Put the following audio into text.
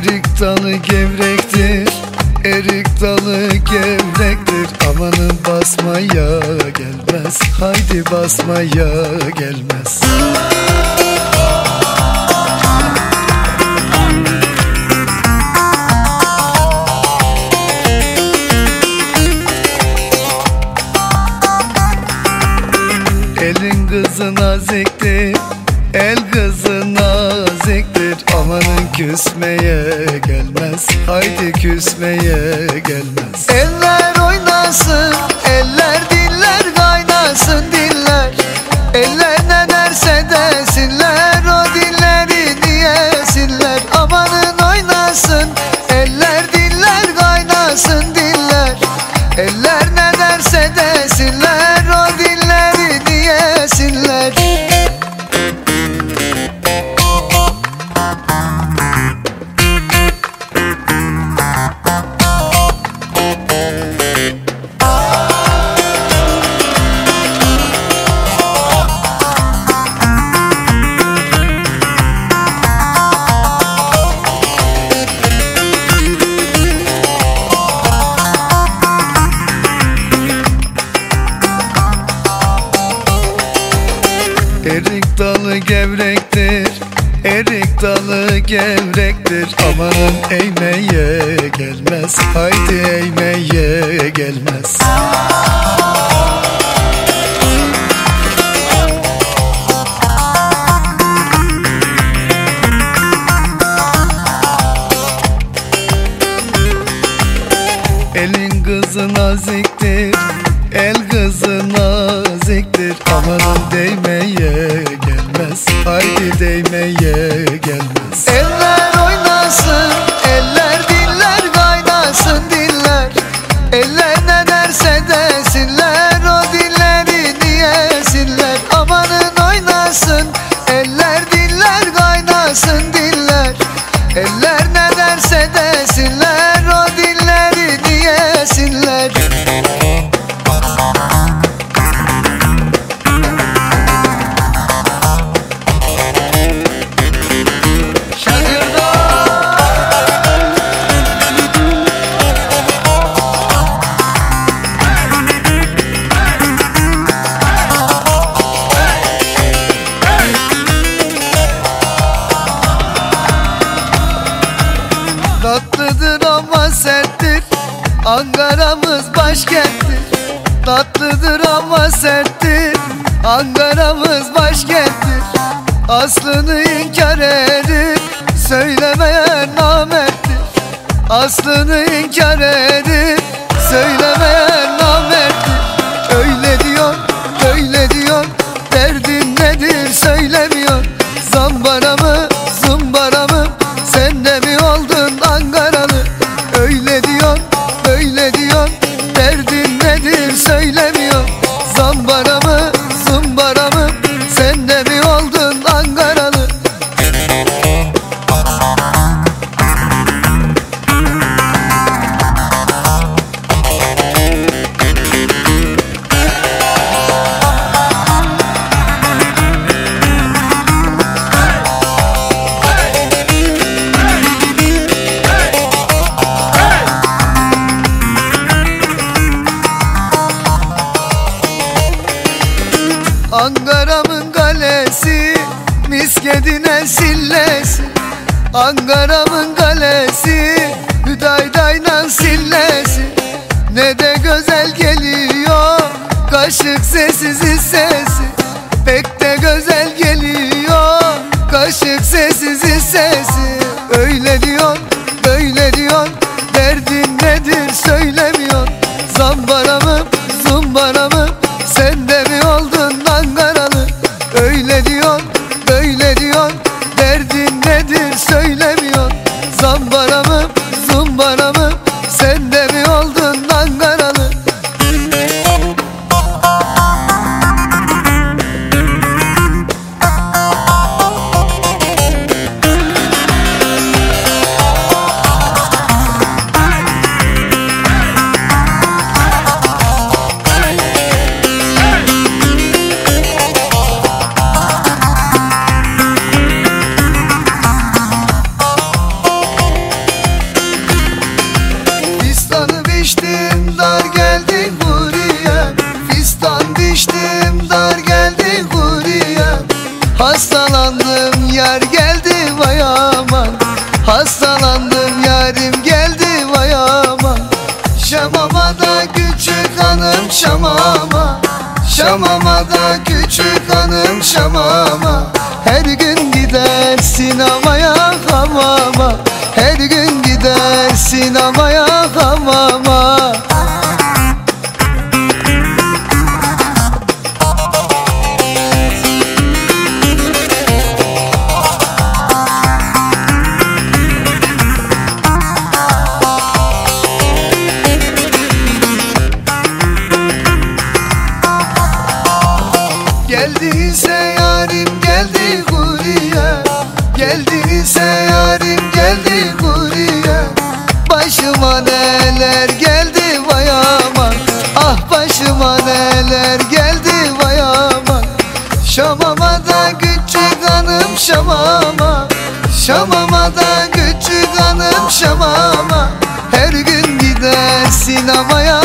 Erik dalı gevrektir Erik dalı gevrektir. Amanın basmaya gelmez Haydi basmaya gelmez. Elin kızı naziktir El kızı naziktir Amanın küsmeye gelmez. Haydi küsmeye gelmez. Eller oynasın Eller diller kaynasın diller Erik dalı gevrektir Erik dalı gevrektir. Amanın eğmeye gelmez Haydi eğmeye gelmez. Elin kızı naziktir El kızı naziktir Amanın değmeye gelmez. Haydi değmeye gelmez. Eller oynasın Tatlıdır ama serttir. Ankara'mız başkenttir. Tatlıdır ama serttir. Ankara'mız başkenttir. Aslını inkar edip Söylemeyen namerttir. Aslını inkar edip Söylemeyen Ankara'mın kalesi Miskedine sillesi. Ankara'mın kalesi Hüdaydayla sillesi. Ne de güzel geliyor Kaşık sessiz sesi. Pek de güzel geliyor Kaşık sessiz sesi. Öyle diyor böyle diyor Derdin nedir söylemiyor. Zambara mı Öyle diyor diştim dar geldi huriye Fistan diştim dar geldi huriye Hastalandım yar geldi vay aman. Hastalandım yarim geldi vay aman. Şamama da küçük hanım şamama. Şamama da küçük hanım şamama. Her gün gider sinemaya hamama. Her gün gider sinemaya Şamama da küçük hanım şamama. Her gün gider sinemaya